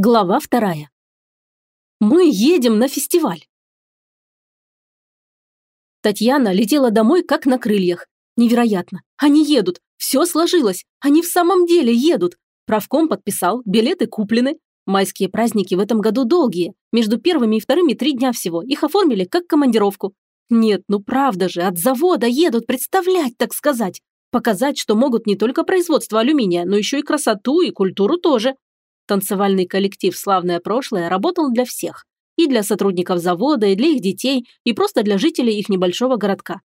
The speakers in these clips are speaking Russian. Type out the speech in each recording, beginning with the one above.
Глава вторая. Мы едем на фестиваль. Татьяна летела домой как на крыльях. Невероятно. Они едут. Все сложилось. Они в самом деле едут. Правком подписал, билеты куплены. Майские праздники в этом году долгие. Между первыми и вторыми три дня всего. Их оформили как командировку. Нет, ну правда же, от завода едут представлять, так сказать. Показать, что могут не только производство алюминия, но еще и красоту и культуру тоже. Танцевальный коллектив «Славное прошлое» работал для всех. И для сотрудников завода, и для их детей, и просто для жителей их небольшого городка.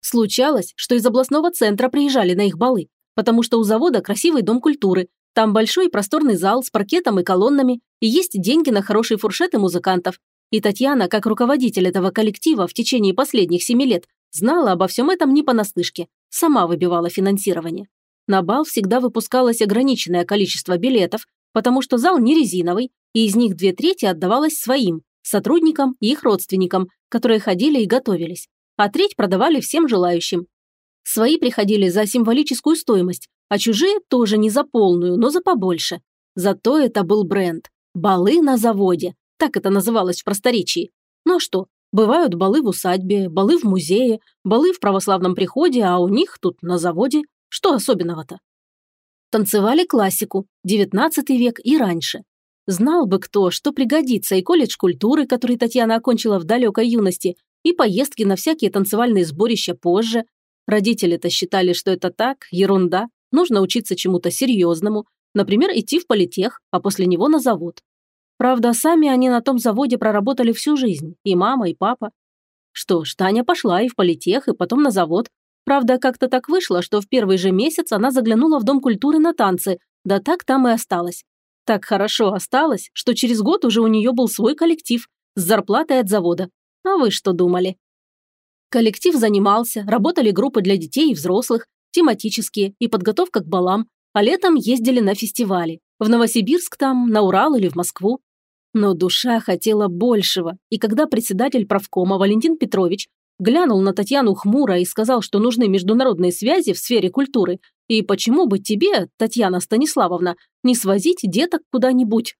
Случалось, что из областного центра приезжали на их балы, потому что у завода красивый дом культуры, там большой просторный зал с паркетом и колоннами, и есть деньги на хорошие фуршеты музыкантов. И Татьяна, как руководитель этого коллектива в течение последних семи лет, знала обо всем этом не понаслышке, сама выбивала финансирование. На бал всегда выпускалось ограниченное количество билетов, потому что зал не резиновый, и из них две трети отдавалось своим, сотрудникам и их родственникам, которые ходили и готовились, а треть продавали всем желающим. Свои приходили за символическую стоимость, а чужие тоже не за полную, но за побольше. Зато это был бренд. Балы на заводе. Так это называлось в просторечии. Ну а что, бывают балы в усадьбе, балы в музее, балы в православном приходе, а у них тут на заводе. Что особенного-то? Танцевали классику, XIX век и раньше. Знал бы кто, что пригодится и колледж культуры, который Татьяна окончила в далекой юности, и поездки на всякие танцевальные сборища позже. Родители-то считали, что это так, ерунда, нужно учиться чему-то серьезному, например, идти в политех, а после него на завод. Правда, сами они на том заводе проработали всю жизнь, и мама, и папа. Что ж, Таня пошла и в политех, и потом на завод, Правда, как-то так вышло, что в первый же месяц она заглянула в Дом культуры на танцы, да так там и осталась. Так хорошо осталось, что через год уже у нее был свой коллектив с зарплатой от завода. А вы что думали? Коллектив занимался, работали группы для детей и взрослых, тематические и подготовка к балам, а летом ездили на фестивали. В Новосибирск там, на Урал или в Москву. Но душа хотела большего, и когда председатель правкома Валентин Петрович глянул на Татьяну хмуро и сказал, что нужны международные связи в сфере культуры, и почему бы тебе, Татьяна Станиславовна, не свозить деток куда-нибудь?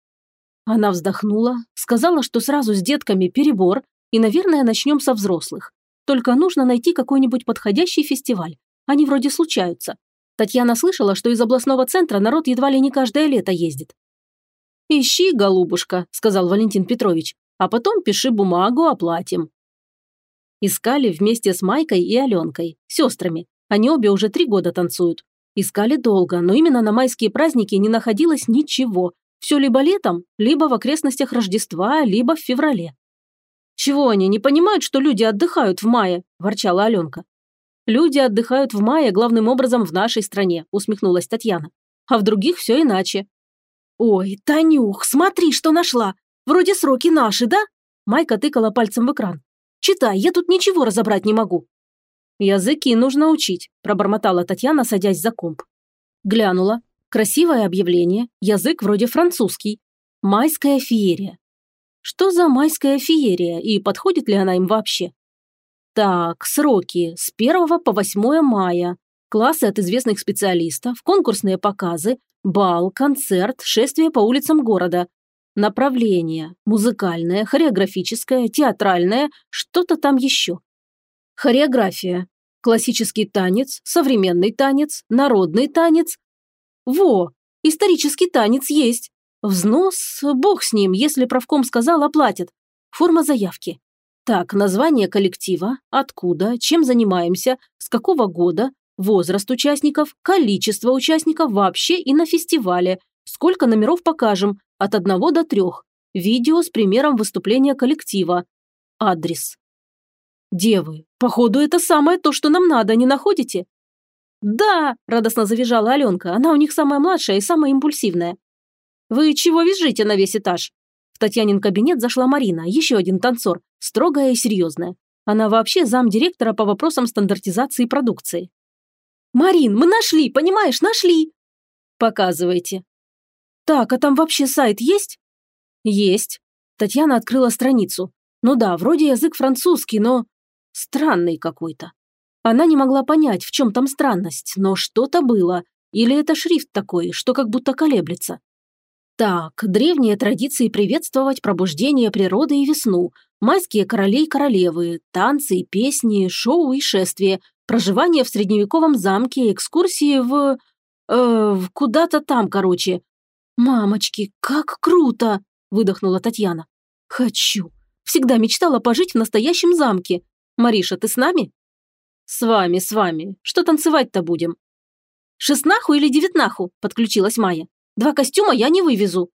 Она вздохнула, сказала, что сразу с детками перебор, и, наверное, начнем со взрослых. Только нужно найти какой-нибудь подходящий фестиваль. Они вроде случаются. Татьяна слышала, что из областного центра народ едва ли не каждое лето ездит. «Ищи, голубушка», – сказал Валентин Петрович, «а потом пиши бумагу, оплатим». Искали вместе с Майкой и Аленкой, сестрами. Они обе уже три года танцуют. Искали долго, но именно на майские праздники не находилось ничего. Все либо летом, либо в окрестностях Рождества, либо в феврале. «Чего они, не понимают, что люди отдыхают в мае?» – ворчала Аленка. «Люди отдыхают в мае главным образом в нашей стране», – усмехнулась Татьяна. «А в других все иначе». «Ой, Танюх, смотри, что нашла! Вроде сроки наши, да?» Майка тыкала пальцем в экран. Читай, я тут ничего разобрать не могу». «Языки нужно учить», – пробормотала Татьяна, садясь за комп. Глянула. Красивое объявление, язык вроде французский. Майская феерия. Что за майская феерия и подходит ли она им вообще? Так, сроки с 1 по 8 мая. Классы от известных специалистов, конкурсные показы, бал, концерт, шествие по улицам города. Направление. Музыкальное, хореографическое, театральное, что-то там еще. Хореография. Классический танец, современный танец, народный танец. Во, исторический танец есть. Взнос, бог с ним, если правком сказал, оплатят. Форма заявки. Так, название коллектива, откуда, чем занимаемся, с какого года, возраст участников, количество участников вообще и на фестивале, сколько номеров покажем, от одного до трех. Видео с примером выступления коллектива. Адрес. «Девы, походу, это самое то, что нам надо, не находите?» «Да!» – радостно завизжала Аленка. Она у них самая младшая и самая импульсивная. «Вы чего визжите на весь этаж?» В Татьянин кабинет зашла Марина, еще один танцор, строгая и серьезная. Она вообще замдиректора по вопросам стандартизации продукции. «Марин, мы нашли, понимаешь, нашли!» «Показывайте», «Так, а там вообще сайт есть?» «Есть». Татьяна открыла страницу. «Ну да, вроде язык французский, но... странный какой-то». Она не могла понять, в чем там странность, но что-то было. Или это шрифт такой, что как будто колеблется. Так, древние традиции приветствовать пробуждение природы и весну, майские короли и королевы, танцы и песни, шоу и шествия, проживание в средневековом замке, экскурсии в... Э, в куда-то там, короче. «Мамочки, как круто!» – выдохнула Татьяна. «Хочу. Всегда мечтала пожить в настоящем замке. Мариша, ты с нами?» «С вами, с вами. Что танцевать-то будем?» «Шестнаху или девятнаху?» – подключилась Майя. Два костюма я не вывезу».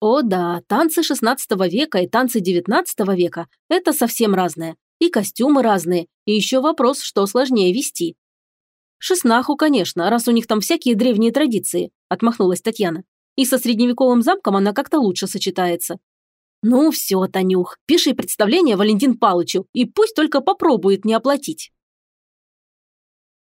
О да, танцы 16 века и танцы 19 века – это совсем разное. И костюмы разные, и еще вопрос, что сложнее вести. «Шестнаху, конечно, раз у них там всякие древние традиции», – отмахнулась Татьяна. «И со средневековым замком она как-то лучше сочетается». «Ну все, Танюх, пиши представление Валентин Палычу, и пусть только попробует не оплатить».